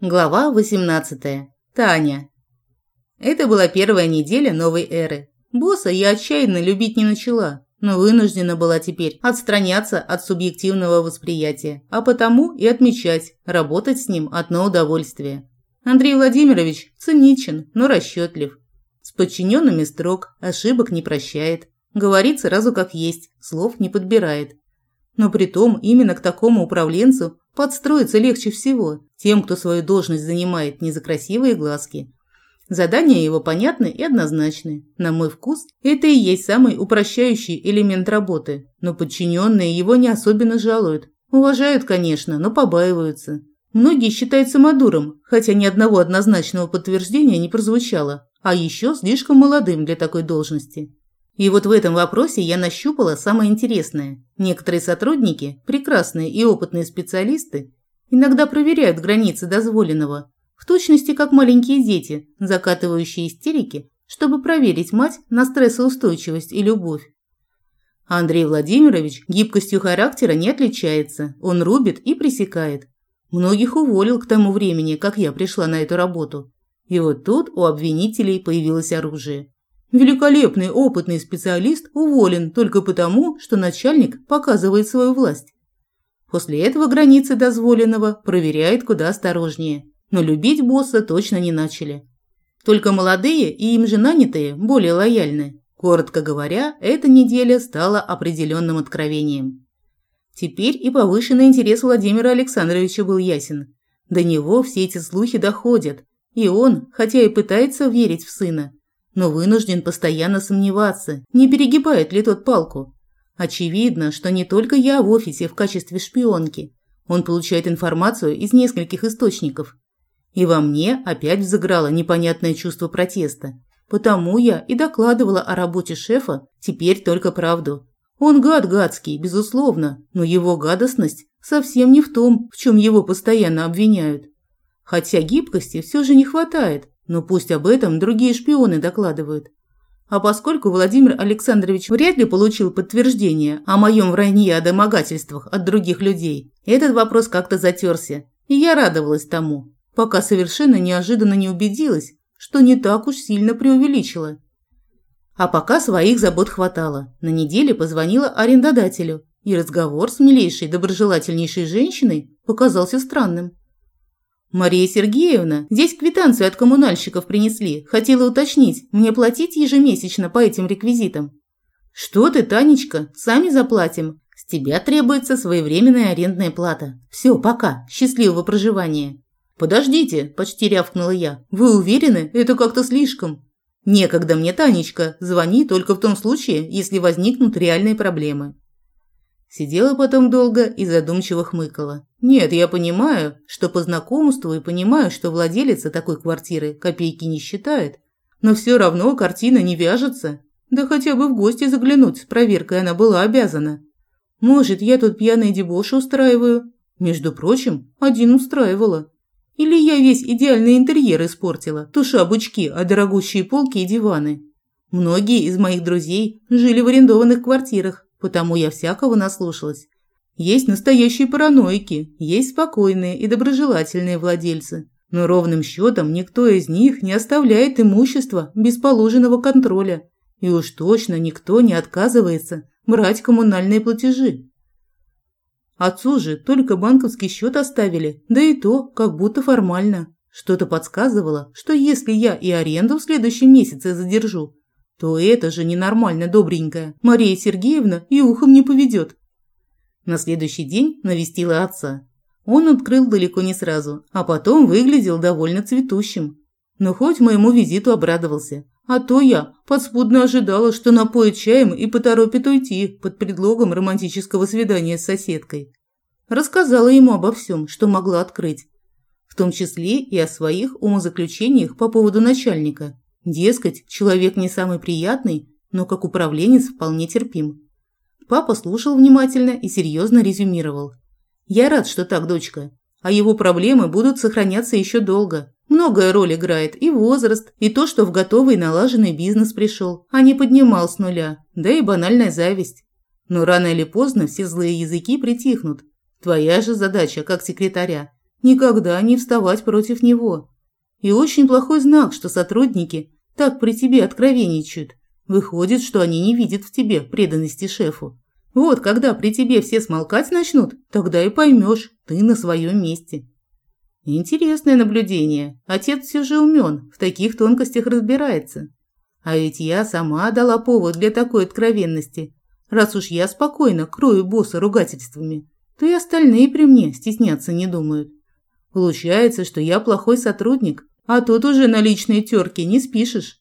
Глава 18. Таня. Это была первая неделя новой эры. Босса я отчаянно любить не начала, но вынуждена была теперь отстраняться от субъективного восприятия, а потому и отмечать, работать с ним одно удовольствие. Андрей Владимирович циничен, но расчетлив. С подчиненными строг, ошибок не прощает. Говорит сразу как есть, слов не подбирает. Но при том именно к такому управленцу подстроиться легче всего, тем, кто свою должность занимает не за красивые глазки. Задания его понятны и однозначны. На мой вкус, это и есть самый упрощающий элемент работы, но подчиненные его не особенно жалуют. Уважают, конечно, но побаиваются. Многие считают самодуром, хотя ни одного однозначного подтверждения не прозвучало, а еще слишком молодым для такой должности. И вот в этом вопросе я нащупала самое интересное. Некоторые сотрудники, прекрасные и опытные специалисты, иногда проверяют границы дозволенного, в точности как маленькие дети, закатывающие истерики, чтобы проверить мать на стрессоустойчивость и любовь. Андрей Владимирович гибкостью характера не отличается, он рубит и пресекает. Многих уволил к тому времени, как я пришла на эту работу. И вот тут у обвинителей появилось оружие. Великолепный опытный специалист уволен только потому, что начальник показывает свою власть. После этого границы дозволенного проверяет куда осторожнее. Но любить босса точно не начали. Только молодые и им же нанятые более лояльны. Коротко говоря, эта неделя стала определенным откровением. Теперь и повышенный интерес Владимира Александровича был ясен. До него все эти слухи доходят, и он, хотя и пытается верить в сына, но вынужден постоянно сомневаться, не перегибает ли тот палку. Очевидно, что не только я в офисе в качестве шпионки. Он получает информацию из нескольких источников. И во мне опять взыграло непонятное чувство протеста. Потому я и докладывала о работе шефа теперь только правду. Он гад гадский, безусловно, но его гадостность совсем не в том, в чем его постоянно обвиняют. Хотя гибкости все же не хватает, но пусть об этом другие шпионы докладывают. А поскольку Владимир Александрович вряд ли получил подтверждение о моем вранье о домогательствах от других людей, этот вопрос как-то затерся, и я радовалась тому, пока совершенно неожиданно не убедилась, что не так уж сильно преувеличила. А пока своих забот хватало. На неделе позвонила арендодателю, и разговор с милейшей, доброжелательнейшей женщиной показался странным. «Мария Сергеевна, здесь квитанцию от коммунальщиков принесли. Хотела уточнить, мне платить ежемесячно по этим реквизитам?» «Что ты, Танечка, сами заплатим. С тебя требуется своевременная арендная плата. Все, пока. Счастливого проживания». «Подождите», – почти рявкнула я. «Вы уверены? Это как-то слишком». «Некогда мне, Танечка. Звони только в том случае, если возникнут реальные проблемы». Сидела потом долго и задумчиво хмыкала. Нет, я понимаю, что по знакомству и понимаю, что владелица такой квартиры копейки не считает. Но все равно картина не вяжется. Да хотя бы в гости заглянуть с проверкой она была обязана. Может, я тут пьяные дебоши устраиваю? Между прочим, один устраивала. Или я весь идеальный интерьер испортила, туша бычки, а дорогущие полки и диваны. Многие из моих друзей жили в арендованных квартирах, потому я всякого наслушалась. Есть настоящие параноики, есть спокойные и доброжелательные владельцы. Но ровным счетом никто из них не оставляет имущество без положенного контроля. И уж точно никто не отказывается брать коммунальные платежи. Отцу же только банковский счет оставили, да и то как будто формально. Что-то подсказывало, что если я и аренду в следующем месяце задержу, то это же ненормально добренькая. Мария Сергеевна и ухом не поведет. На следующий день навестила отца. Он открыл далеко не сразу, а потом выглядел довольно цветущим. Но хоть моему визиту обрадовался. А то я подспудно ожидала, что напоит чаем и поторопит уйти под предлогом романтического свидания с соседкой. Рассказала ему обо всем, что могла открыть. В том числе и о своих умозаключениях по поводу начальника. Дескать, человек не самый приятный, но как управленец вполне терпим. Папа слушал внимательно и серьезно резюмировал. «Я рад, что так, дочка. А его проблемы будут сохраняться еще долго. Многое роль играет и возраст, и то, что в готовый налаженный бизнес пришел, а не поднимал с нуля, да и банальная зависть. Но рано или поздно все злые языки притихнут. Твоя же задача, как секретаря, никогда не вставать против него. И очень плохой знак, что сотрудники так при тебе откровенничают. Выходит, что они не видят в тебе преданности шефу. Вот когда при тебе все смолкать начнут, тогда и поймешь, ты на своем месте. Интересное наблюдение. Отец все же умен, в таких тонкостях разбирается. А ведь я сама дала повод для такой откровенности. Раз уж я спокойно крою босса ругательствами, то и остальные при мне стесняться не думают. Получается, что я плохой сотрудник, а тут уже на личные терки не спишешь.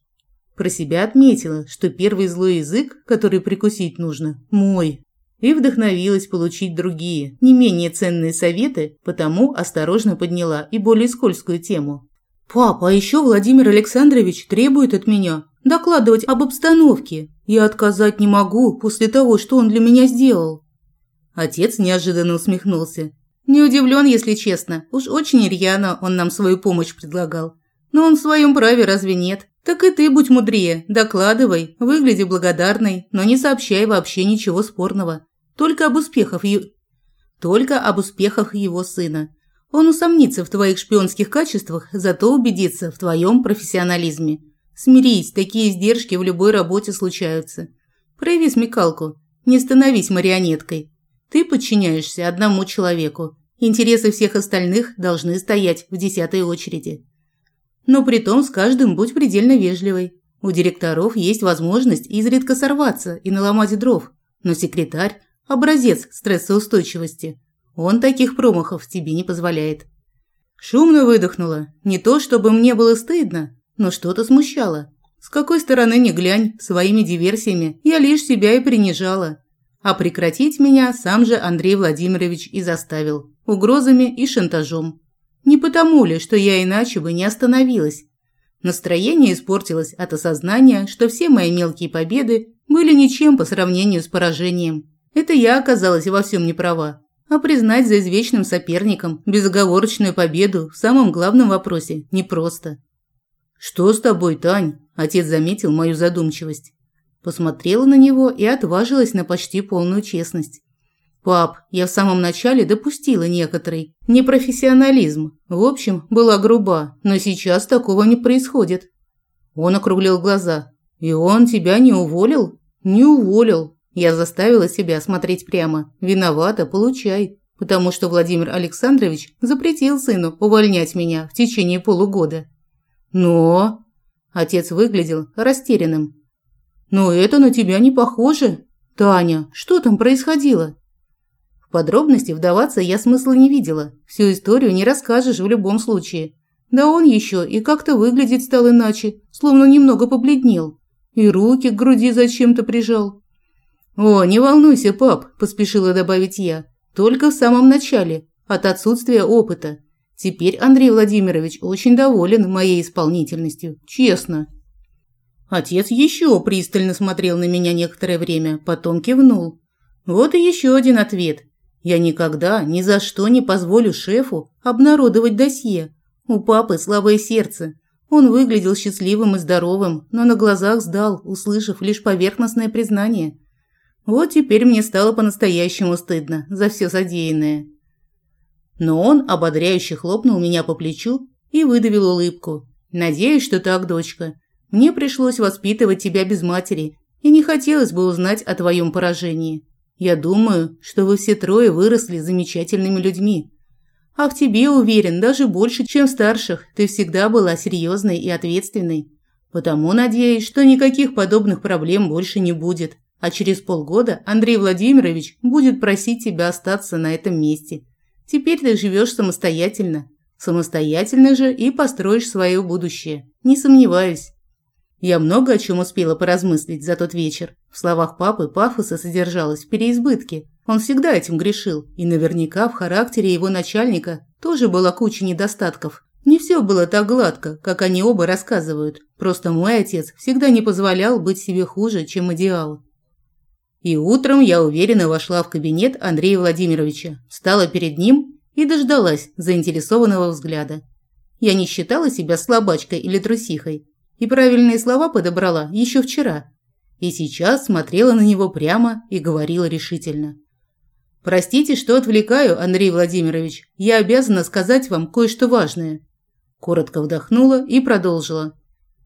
Про себя отметила, что первый злой язык, который прикусить нужно, мой. И вдохновилась получить другие, не менее ценные советы, потому осторожно подняла и более скользкую тему. «Папа, а еще Владимир Александрович требует от меня докладывать об обстановке. Я отказать не могу после того, что он для меня сделал». Отец неожиданно усмехнулся. Не удивлен, если честно. Уж очень рьяно он нам свою помощь предлагал. Но он в своем праве разве нет? Так и ты будь мудрее, докладывай, выгляди благодарной, но не сообщай вообще ничего спорного. Только об успехах ее... Только об успехах его сына. Он усомнится в твоих шпионских качествах, зато убедится в твоем профессионализме. Смирись, такие издержки в любой работе случаются. Прояви смекалку, не становись марионеткой. Ты подчиняешься одному человеку. Интересы всех остальных должны стоять в десятой очереди. Но при том с каждым будь предельно вежливой. У директоров есть возможность изредка сорваться и наломать дров, но секретарь – образец стрессоустойчивости. Он таких промахов тебе не позволяет. Шумно выдохнула. Не то, чтобы мне было стыдно, но что-то смущало. С какой стороны ни глянь, своими диверсиями я лишь себя и принижала. А прекратить меня сам же Андрей Владимирович и заставил. Угрозами и шантажом. Не потому ли, что я иначе бы не остановилась. Настроение испортилось от осознания, что все мои мелкие победы были ничем по сравнению с поражением. Это я оказалась во всем не права. А признать за извечным соперником безоговорочную победу в самом главном вопросе непросто. «Что с тобой, Тань?» – отец заметил мою задумчивость. Посмотрела на него и отважилась на почти полную честность. «Пап, я в самом начале допустила некоторый непрофессионализм. В общем, была груба, но сейчас такого не происходит». Он округлил глаза. «И он тебя не уволил?» «Не уволил». Я заставила себя смотреть прямо. «Виновата, получай». Потому что Владимир Александрович запретил сыну увольнять меня в течение полугода. «Но...» Отец выглядел растерянным. «Но это на тебя не похоже. Таня, что там происходило?» В подробности вдаваться я смысла не видела. Всю историю не расскажешь в любом случае. Да он еще и как-то выглядеть стал иначе, словно немного побледнел. И руки к груди зачем-то прижал. «О, не волнуйся, пап», – поспешила добавить я. «Только в самом начале, от отсутствия опыта. Теперь Андрей Владимирович очень доволен моей исполнительностью, честно». Отец еще пристально смотрел на меня некоторое время, потом кивнул. Вот и еще один ответ. Я никогда, ни за что не позволю шефу обнародовать досье. У папы слабое сердце. Он выглядел счастливым и здоровым, но на глазах сдал, услышав лишь поверхностное признание. Вот теперь мне стало по-настоящему стыдно за все содеянное. Но он ободряюще хлопнул меня по плечу и выдавил улыбку. «Надеюсь, что так, дочка. Мне пришлось воспитывать тебя без матери, и не хотелось бы узнать о твоем поражении. Я думаю, что вы все трое выросли замечательными людьми. А в тебе уверен даже больше, чем в старших. Ты всегда была серьезной и ответственной. Потому надеюсь, что никаких подобных проблем больше не будет. А через полгода Андрей Владимирович будет просить тебя остаться на этом месте. Теперь ты живешь самостоятельно. Самостоятельно же и построишь свое будущее. Не сомневаюсь. Я много о чем успела поразмыслить за тот вечер. В словах папы пафоса содержалось в переизбытке. Он всегда этим грешил, и наверняка в характере его начальника тоже была куча недостатков. Не все было так гладко, как они оба рассказывают. Просто мой отец всегда не позволял быть себе хуже, чем идеал. И утром я уверенно вошла в кабинет Андрея Владимировича, встала перед ним и дождалась заинтересованного взгляда. Я не считала себя слабачкой или трусихой, и правильные слова подобрала еще вчера. И сейчас смотрела на него прямо и говорила решительно. Простите, что отвлекаю, Андрей Владимирович. Я обязана сказать вам кое-что важное. Коротко вдохнула и продолжила.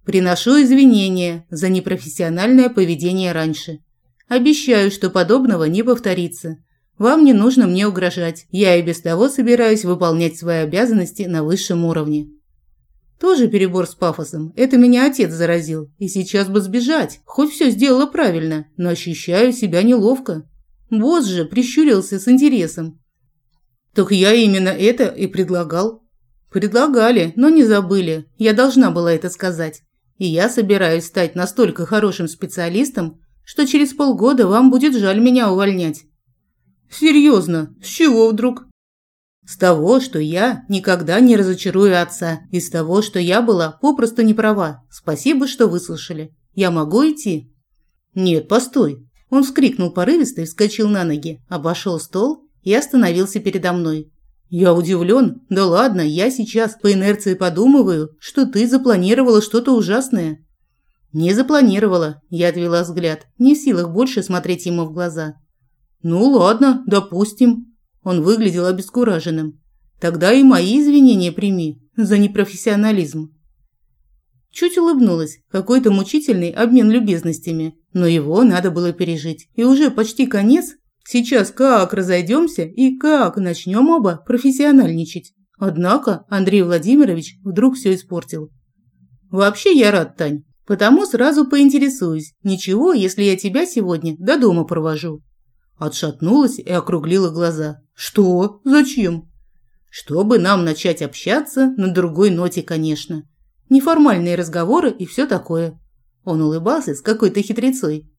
Приношу извинения за непрофессиональное поведение раньше. Обещаю, что подобного не повторится. Вам не нужно мне угрожать. Я и без того собираюсь выполнять свои обязанности на высшем уровне. Тоже перебор с пафосом. Это меня отец заразил. И сейчас бы сбежать. Хоть все сделала правильно, но ощущаю себя неловко. Босс же прищурился с интересом. Так я именно это и предлагал. Предлагали, но не забыли. Я должна была это сказать. И я собираюсь стать настолько хорошим специалистом, что через полгода вам будет жаль меня увольнять. Серьезно? С чего вдруг? С того, что я никогда не разочарую отца. Из того, что я была попросту не права. Спасибо, что выслушали. Я могу идти? Нет, постой. Он вскрикнул порывисто и вскочил на ноги, обошел стол и остановился передо мной. Я удивлен. Да ладно, я сейчас по инерции подумываю, что ты запланировала что-то ужасное. Не запланировала, я отвела взгляд, не в силах больше смотреть ему в глаза. Ну ладно, допустим. Он выглядел обескураженным. Тогда и мои извинения прими за непрофессионализм. Чуть улыбнулась, какой-то мучительный обмен любезностями, но его надо было пережить. И уже почти конец. Сейчас как разойдемся и как начнем оба профессиональничать. Однако Андрей Владимирович вдруг все испортил. Вообще я рад, Тань, потому сразу поинтересуюсь. Ничего, если я тебя сегодня до дома провожу. Отшатнулась и округлила глаза. Что? Зачем? Чтобы нам начать общаться на другой ноте, конечно. Неформальные разговоры и все такое. Он улыбался с какой-то хитрецой.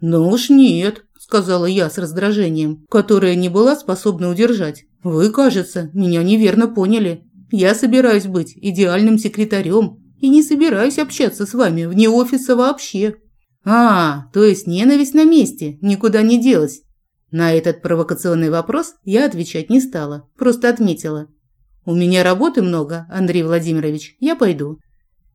«Ну уж нет», – сказала я с раздражением, которое не была способна удержать. «Вы, кажется, меня неверно поняли. Я собираюсь быть идеальным секретарем и не собираюсь общаться с вами вне офиса вообще». «А, то есть ненависть на месте, никуда не делась. На этот провокационный вопрос я отвечать не стала, просто отметила. «У меня работы много, Андрей Владимирович, я пойду».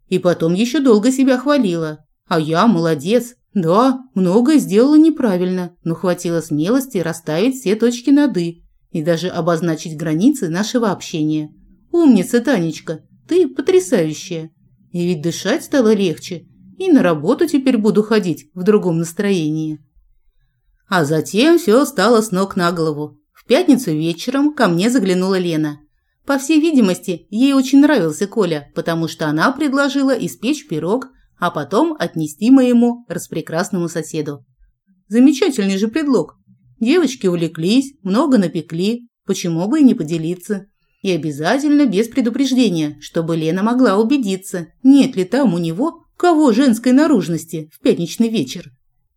И потом еще долго себя хвалила. А я молодец. Да, многое сделала неправильно, но хватило смелости расставить все точки над «и» и даже обозначить границы нашего общения. Умница, Танечка, ты потрясающая. И ведь дышать стало легче, и на работу теперь буду ходить в другом настроении. А затем все стало с ног на голову. В пятницу вечером ко мне заглянула Лена. По всей видимости, ей очень нравился Коля, потому что она предложила испечь пирог, а потом отнести моему распрекрасному соседу. Замечательный же предлог. Девочки увлеклись, много напекли, почему бы и не поделиться. И обязательно без предупреждения, чтобы Лена могла убедиться, нет ли там у него кого женской наружности в пятничный вечер.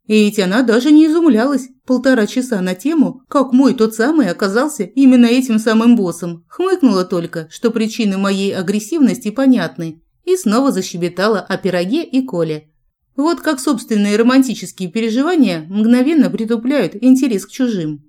И ведь она даже не изумлялась полтора часа на тему, как мой тот самый оказался именно этим самым боссом. Хмыкнула только, что причины моей агрессивности понятны, и снова защебетала о пироге и Коле. Вот как собственные романтические переживания мгновенно притупляют интерес к чужим.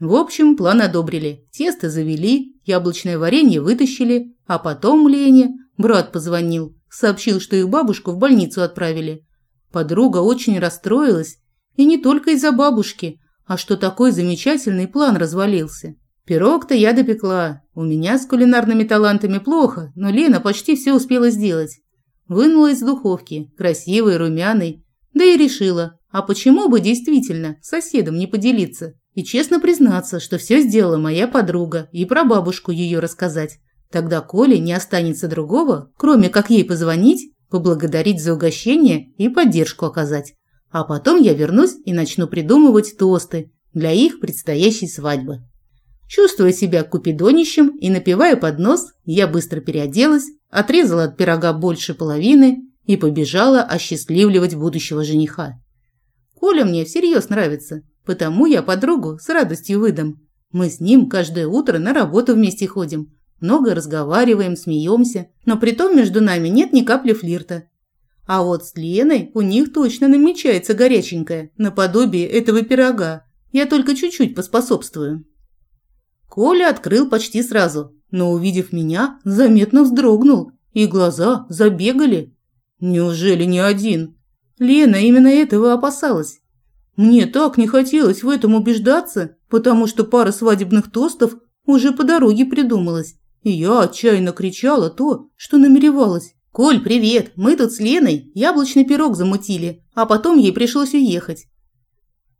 В общем, план одобрили. Тесто завели, яблочное варенье вытащили, а потом Лене брат позвонил, сообщил, что их бабушку в больницу отправили. Подруга очень расстроилась, и не только из-за бабушки, а что такой замечательный план развалился. Пирог-то я допекла. У меня с кулинарными талантами плохо, но Лена почти все успела сделать. Вынула из духовки, красивый, румяный, да и решила, а почему бы действительно соседом не поделиться и честно признаться, что все сделала моя подруга и про бабушку ее рассказать. Тогда Коле не останется другого, кроме как ей позвонить поблагодарить за угощение и поддержку оказать. А потом я вернусь и начну придумывать тосты для их предстоящей свадьбы. Чувствуя себя купидонищем и напивая под нос, я быстро переоделась, отрезала от пирога больше половины и побежала осчастливливать будущего жениха. Коля мне всерьез нравится, потому я подругу с радостью выдам. Мы с ним каждое утро на работу вместе ходим, много разговариваем, смеемся, но при том между нами нет ни капли флирта. А вот с Леной у них точно намечается горяченькое, наподобие этого пирога. Я только чуть-чуть поспособствую. Коля открыл почти сразу, но, увидев меня, заметно вздрогнул, и глаза забегали. Неужели не один? Лена именно этого опасалась. Мне так не хотелось в этом убеждаться, потому что пара свадебных тостов уже по дороге придумалась. И я отчаянно кричала то, что намеревалась. «Коль, привет! Мы тут с Леной яблочный пирог замутили, а потом ей пришлось уехать».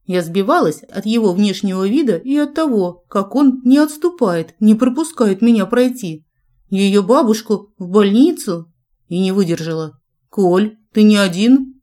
Я сбивалась от его внешнего вида и от того, как он не отступает, не пропускает меня пройти. Ее бабушку в больницу и не выдержала. «Коль, ты не один?»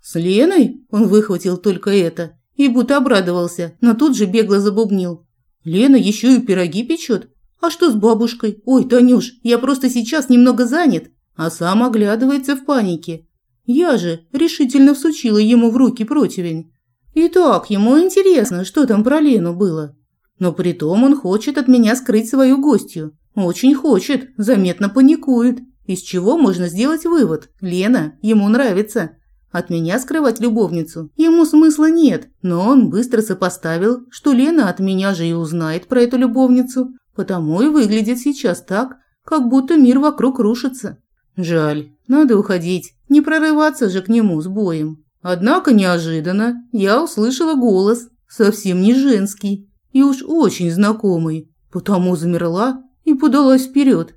«С Леной?» – он выхватил только это и будто обрадовался, но тут же бегло забубнил. «Лена еще и пироги печет? А что с бабушкой? Ой, Танюш, я просто сейчас немного занят». А сам оглядывается в панике. Я же решительно всучила ему в руки противень. И так ему интересно, что там про Лену было. Но при том он хочет от меня скрыть свою гостью. Очень хочет, заметно паникует. Из чего можно сделать вывод? Лена ему нравится. От меня скрывать любовницу ему смысла нет, но он быстро сопоставил, что Лена от меня же и узнает про эту любовницу, потому и выглядит сейчас так, как будто мир вокруг рушится. Жаль, надо уходить, не прорываться же к нему с боем. Однако неожиданно я услышала голос, совсем не женский и уж очень знакомый, потому замерла и подалась вперед.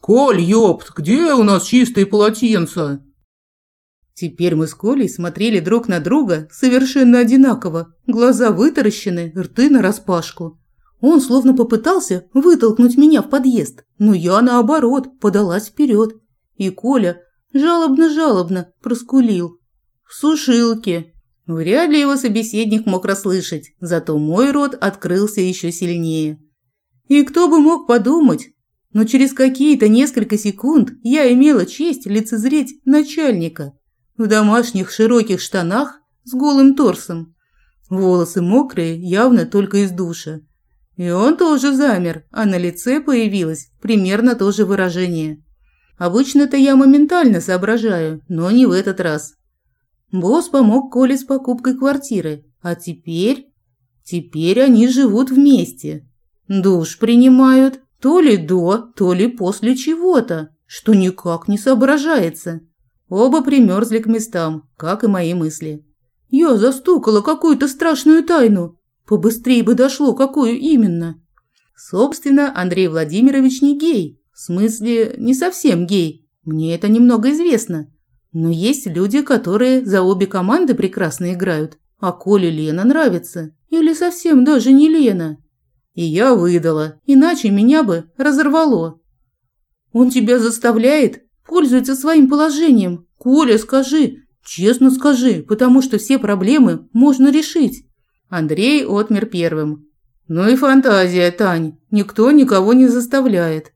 «Коль, ёпт, где у нас чистые полотенца?» Теперь мы с Колей смотрели друг на друга совершенно одинаково, глаза вытаращены, рты нараспашку. Он словно попытался вытолкнуть меня в подъезд, но я, наоборот, подалась вперед. И Коля жалобно-жалобно проскулил. В сушилке. Вряд ли его собеседник мог расслышать, зато мой рот открылся еще сильнее. И кто бы мог подумать, но через какие-то несколько секунд я имела честь лицезреть начальника в домашних широких штанах с голым торсом. Волосы мокрые, явно только из душа. И он тоже замер, а на лице появилось примерно то же выражение. Обычно-то я моментально соображаю, но не в этот раз. Босс помог Коле с покупкой квартиры, а теперь... Теперь они живут вместе. Душ принимают то ли до, то ли после чего-то, что никак не соображается. Оба примерзли к местам, как и мои мысли. Я застукала какую-то страшную тайну. Побыстрее бы дошло, какую именно. Собственно, Андрей Владимирович не гей. В смысле, не совсем гей. Мне это немного известно. Но есть люди, которые за обе команды прекрасно играют. А Коле Лена нравится. Или совсем даже не Лена. И я выдала, иначе меня бы разорвало. Он тебя заставляет пользуется своим положением. Коля, скажи, честно скажи, потому что все проблемы можно решить. Андрей отмер первым. Ну и фантазия, Тань. Никто никого не заставляет.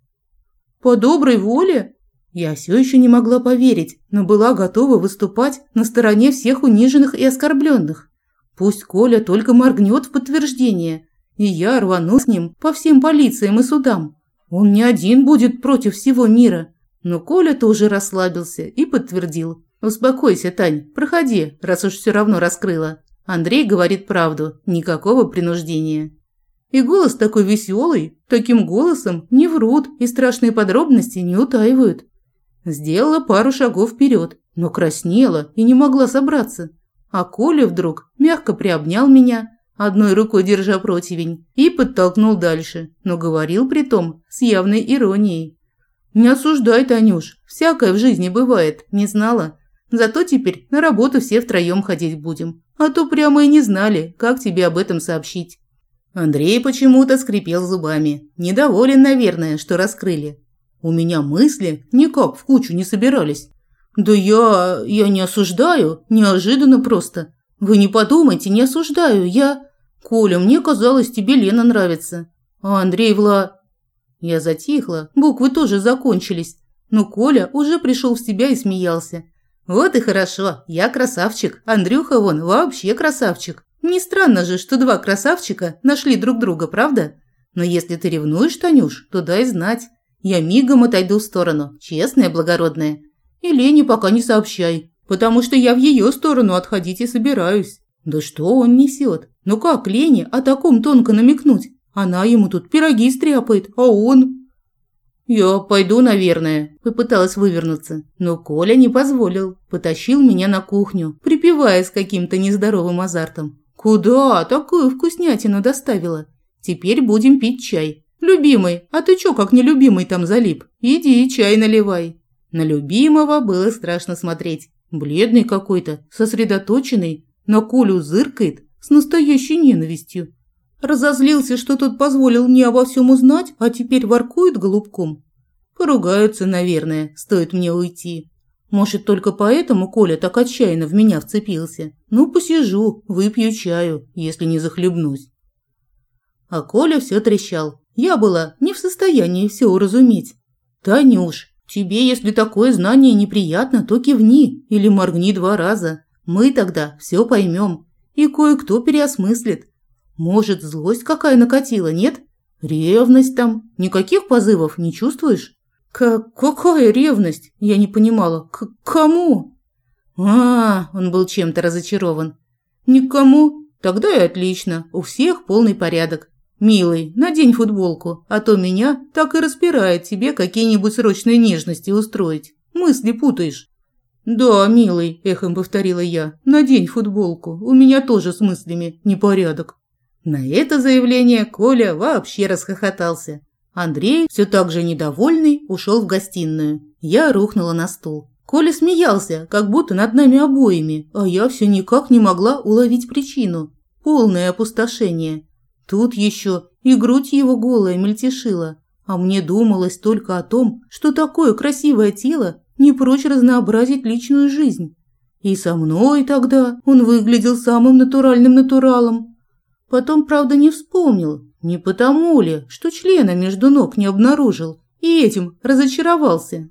По доброй воле? Я все еще не могла поверить, но была готова выступать на стороне всех униженных и оскорбленных. Пусть Коля только моргнет в подтверждение, и я рвану с ним по всем полициям и судам. Он не один будет против всего мира. Но Коля тоже расслабился и подтвердил. «Успокойся, Тань, проходи, раз уж все равно раскрыла. Андрей говорит правду, никакого принуждения». И голос такой веселый, таким голосом не врут и страшные подробности не утаивают. Сделала пару шагов вперед, но краснела и не могла собраться. А Коля вдруг мягко приобнял меня, одной рукой держа противень, и подтолкнул дальше, но говорил при том с явной иронией. «Не осуждай, Танюш. Всякое в жизни бывает. Не знала. Зато теперь на работу все втроем ходить будем. А то прямо и не знали, как тебе об этом сообщить». Андрей почему-то скрипел зубами. Недоволен, наверное, что раскрыли. У меня мысли никак в кучу не собирались. Да я... я не осуждаю. Неожиданно просто. Вы не подумайте, не осуждаю. Я... Коля, мне казалось, тебе Лена нравится. А Андрей Вла... Я затихла, буквы тоже закончились, но Коля уже пришел в себя и смеялся. Вот и хорошо, я красавчик, Андрюха вон вообще красавчик. Не странно же, что два красавчика нашли друг друга, правда? Но если ты ревнуешь, Танюш, то дай знать. Я мигом отойду в сторону, честная, благородная. И Лене пока не сообщай, потому что я в ее сторону отходить и собираюсь. Да что он несет? Ну как Лене о таком тонко намекнуть? Она ему тут пироги стряпает, а он... «Я пойду, наверное», – попыталась вывернуться, но Коля не позволил, потащил меня на кухню, припевая с каким-то нездоровым азартом. Куда такую вкуснятину доставила? Теперь будем пить чай. Любимый, а ты чё как нелюбимый там залип? Иди чай наливай. На любимого было страшно смотреть. Бледный какой-то, сосредоточенный, на Колю зыркает с настоящей ненавистью. Разозлился, что тот позволил мне обо всем узнать, а теперь воркует голубком. Поругаются, наверное, стоит мне уйти. Может, только поэтому Коля так отчаянно в меня вцепился. Ну, посижу, выпью чаю, если не захлебнусь. А Коля все трещал. Я была не в состоянии все уразуметь. «Танюш, тебе, если такое знание неприятно, то кивни или моргни два раза. Мы тогда все поймем. И кое-кто переосмыслит. Может, злость какая накатила, нет? Ревность там. Никаких позывов не чувствуешь? К какая ревность? Я не понимала. К кому? А, он был чем-то разочарован. Никому? Тогда и отлично. У всех полный порядок. Милый, надень футболку, а то меня так и распирает тебе какие-нибудь срочные нежности устроить. Мысли путаешь. «Да, милый», – эхом повторила я, – «надень футболку, у меня тоже с мыслями непорядок». На это заявление Коля вообще расхохотался. Андрей, все так же недовольный, ушел в гостиную. Я рухнула на стул. Коля смеялся, как будто над нами обоими, а я все никак не могла уловить причину. Полное опустошение. Тут еще и грудь его голая мельтешила, а мне думалось только о том, что такое красивое тело не прочь разнообразить личную жизнь. И со мной тогда он выглядел самым натуральным натуралом. Потом, правда, не вспомнил, не потому ли, что члена между ног не обнаружил, и этим разочаровался.